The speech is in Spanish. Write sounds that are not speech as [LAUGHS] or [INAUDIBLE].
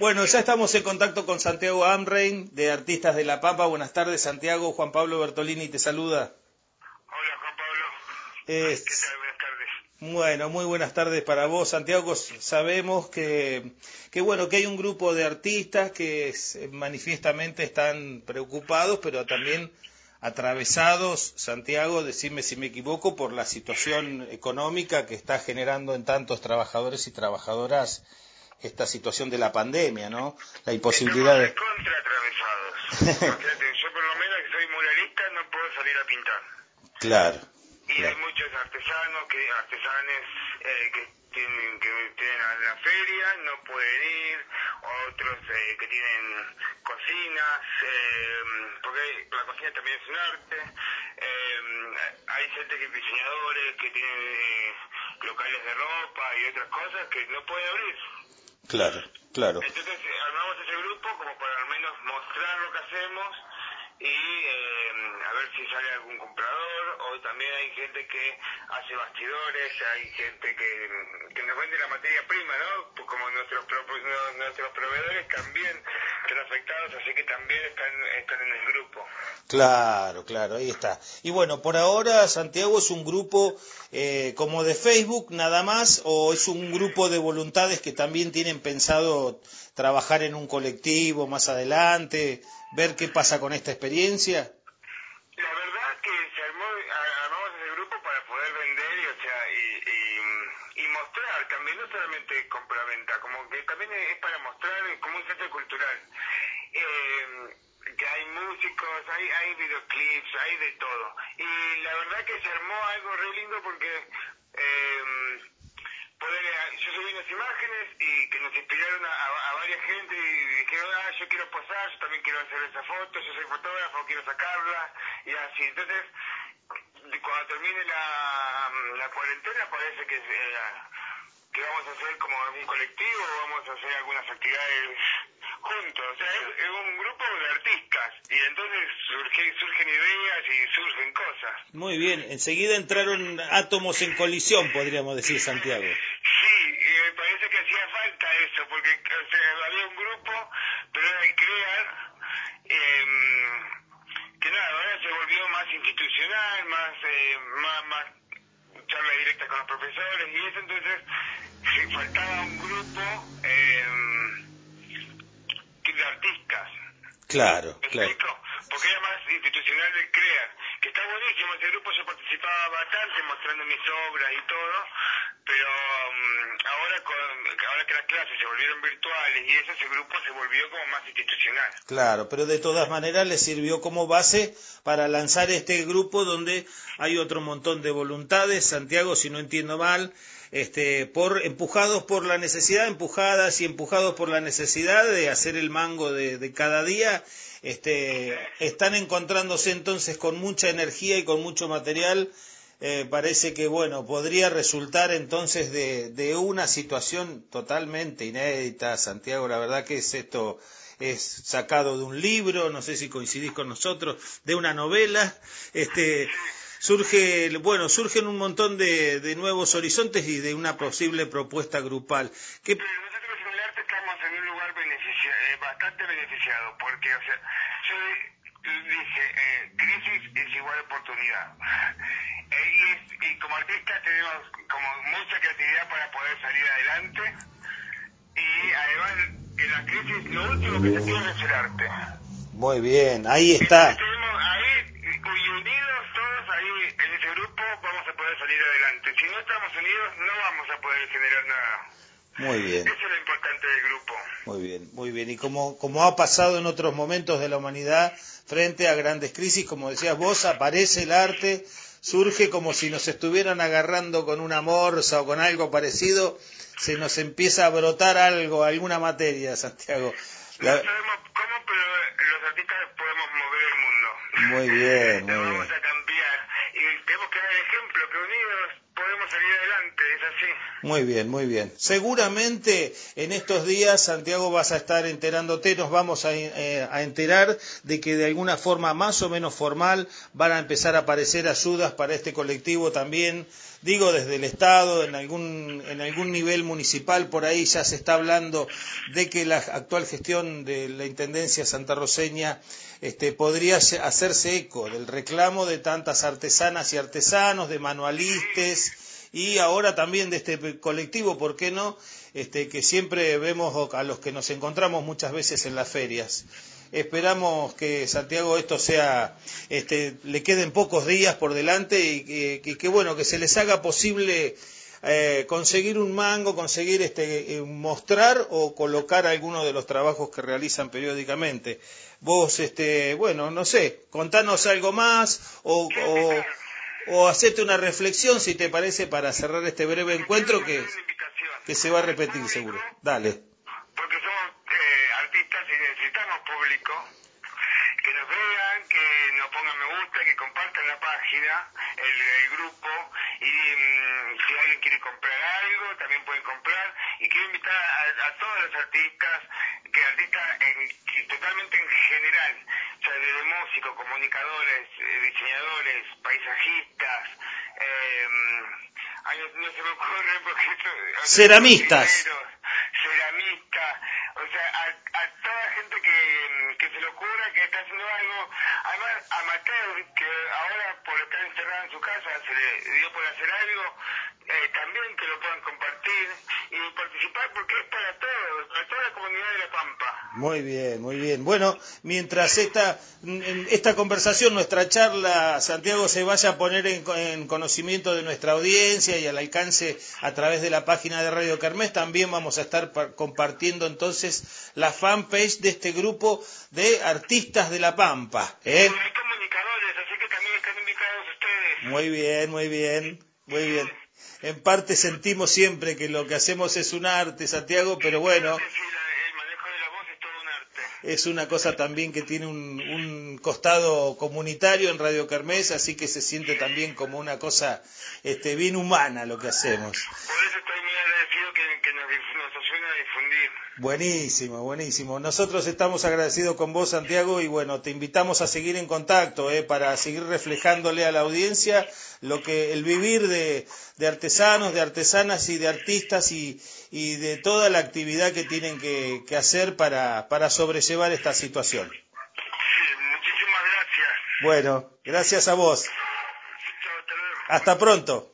Bueno, ya estamos en contacto con Santiago Amrein, de Artistas de La Pampa. Buenas tardes, Santiago. Juan Pablo Bertolini te saluda. Hola, Juan Pablo. Es- ¿Qué tal? Buenas tardes. Bueno, muy buenas tardes para vos, Santiago. Sabemos que, que bueno, que hay un grupo de artistas que s- manifiestamente están preocupados, pero también atravesados, Santiago, decime si me equivoco, por la situación económica que está generando en tantos trabajadores y trabajadoras esta situación de la pandemia, ¿no? La imposibilidad de... Contra atravesados. [LAUGHS] Yo por lo menos que soy muralista no puedo salir a pintar. Claro, Y hay muchos artesanos, que artesanes eh, que tienen que tienen a la feria, no pueden ir, otros eh, que tienen cocinas, eh, porque la cocina también es un arte. Eh, hay gente que diseñadores que tienen eh, locales de ropa y otras cosas que no pueden abrir. Claro, claro. Entonces eh, armamos ese grupo como para al menos mostrar lo que hacemos y eh, a ver si sale algún comprador o también hay gente que hace bastidores, hay gente que, que nos vende la materia prima, ¿no? Pues como nuestros nuestros proveedores también están afectados, así que también están, están en el grupo. Claro, claro, ahí está. Y bueno, por ahora Santiago es un grupo eh, como de Facebook nada más o es un grupo de voluntades que también tienen pensado trabajar en un colectivo más adelante, ver qué pasa con esta experiencia. La verdad que se armó, a- armamos ese grupo para poder vender y, o sea, y, y, y mostrar también, no solamente compra-venta, como que también es para mostrar como un centro cultural. Eh, que hay músicos, hay, hay videoclips, hay de todo. Y la verdad que se armó algo re lindo porque eh, eh, yo subí unas imágenes y que nos inspiraron a, a- a varias gente y dijeron, ah, yo quiero posar, yo también quiero hacer esa foto, yo soy fotógrafo, quiero sacarla, y así. Entonces, cuando termine la, la cuarentena parece que, eh, que vamos a hacer como algún colectivo, vamos a hacer algunas actividades juntos. O sea, es, es un grupo de artistas y entonces surge- surgen ideas y surgen cosas. Muy bien, enseguida entraron átomos en colisión, podríamos decir, Santiago. Sí, me parece que hacía falta eso, porque o sea, había un grupo, pero era de crear, em, que nada, ahora se volvió más institucional, más, eh, más, más charlas directas con los profesores y eso, entonces faltaba un grupo em, que- de artistas. Claro, ¿Me claro. explico? Porque era más institucional de CREAR, que está buenísimo, ese grupo yo participaba bastante mostrando mis obras y todo, pero mm, ahora con, Claro, pero de todas maneras le sirvió como base para lanzar este grupo donde hay otro montón de voluntades, Santiago, si no entiendo mal, este, por empujados por la necesidad, empujadas y empujados por la necesidad de hacer el mango de, de cada día, este, están encontrándose entonces con mucha energía y con mucho material. Eh, parece que bueno podría resultar entonces de, una situación totalmente inédita, Santiago. La verdad que es esto es sacado de un libro, no sé si coincidís con nosotros, de una novela, este, surge, bueno, surgen un montón de, de nuevos horizontes y de una posible propuesta grupal. ¿Qué, Pero nosotros en el arte estamos en un lugar eh, bastante beneficiado, porque, o sea, yo dije, eh, crisis es igual oportunidad. Y, y como artistas tenemos como mucha creatividad para poder salir adelante, y además en la crisis lo último que se pierde es el arte. muy bien, ahí está. Ahí, y unidos todos ahí en ese grupo, vamos a poder salir adelante. Si no estamos unidos, no vamos a poder generar nada. Muy bien. Eso es lo importante del grupo. Muy bien, muy bien. Y como, como ha pasado en otros momentos de la humanidad, frente a grandes crisis, como decías vos, aparece el arte, surge como si nos estuvieran agarrando con una morsa o con algo parecido, se nos empieza a brotar algo, alguna materia, Santiago. No sabemos cómo, pero los artistas podemos mover el mundo. Muy bien, muy bien. a cambiar. Y tenemos que dar ejemplo, que unidos podemos salir adelante, es así. Muy bien, muy bien. Seguramente en estos días, Santiago, vas a estar enterándote, nos vamos a, eh, a, enterar de que de alguna forma más o menos formal van a empezar a aparecer ayudas para este colectivo también. Digo, desde el Estado, en algún, en algún nivel municipal, por ahí ya se está hablando de que la actual gestión de la Intendencia santarroseña este, podría hacerse eco del reclamo de tantas artesanas y artesanos, de manualistas y ahora también de este colectivo, ¿por qué no? Este, que siempre vemos a los que nos encontramos muchas veces en las ferias. Esperamos que Santiago esto sea, este, le queden pocos días por delante y que, bueno, que se les haga posible eh, conseguir un mango, conseguir este, eh, mostrar o colocar algunos de los trabajos que realizan periódicamente. Vos, este, bueno, no sé, contanos algo más o, o o hacete una reflexión, si te parece, para cerrar este breve encuentro que, que se va a repetir seguro. Dale. Porque somos eh, artistas y necesitamos público que nos vean, que nos pongan me gusta, que compartan la página, el, grupo y mm, si alguien quiere comprar algo, también pueden comprar y quiero invitar a, a todos los artistas, que artistas en, totalmente en general, o sea, desde músicos, comunicadores, eh, diseñadores, paisajistas, eh, ay, no, no, se me ocurre porque esto, ceramistas. Ceramistas, o sea, a, a, toda gente que, que se le ocurra que está haciendo algo, además amateur, que ahora por estar encerrado en su casa se le dio por hacer algo, eh, también que lo puedan compartir y participar porque es para todos, la comunidad de La Pampa. Muy bien, muy bien. Bueno, mientras esta, esta conversación, nuestra charla, Santiago, se vaya a poner en, en, conocimiento de nuestra audiencia y al alcance a través de la página de Radio Carmes, también vamos a estar compartiendo entonces la fanpage de este grupo de artistas de La Pampa. ¿eh? Hay comunicadores, así que también están invitados ustedes. Muy bien, muy bien, muy bien en parte sentimos siempre que lo que hacemos es un arte, Santiago, pero bueno. Es una cosa también que tiene un, un costado comunitario en Radio Kermés, así que se siente también como una cosa este, bien humana lo que hacemos. Por eso que, que nos, nos ayuden a difundir. Buenísimo, buenísimo. Nosotros estamos agradecidos con vos, Santiago, y bueno, te invitamos a seguir en contacto, eh, para seguir reflejándole a la audiencia lo que el vivir de, de artesanos, de artesanas y de artistas y, y de toda la actividad que tienen que, que hacer para, para sobrellevar esta situación. Sí, muchísimas gracias. Bueno, gracias a vos. Chao, hasta luego. Hasta pronto.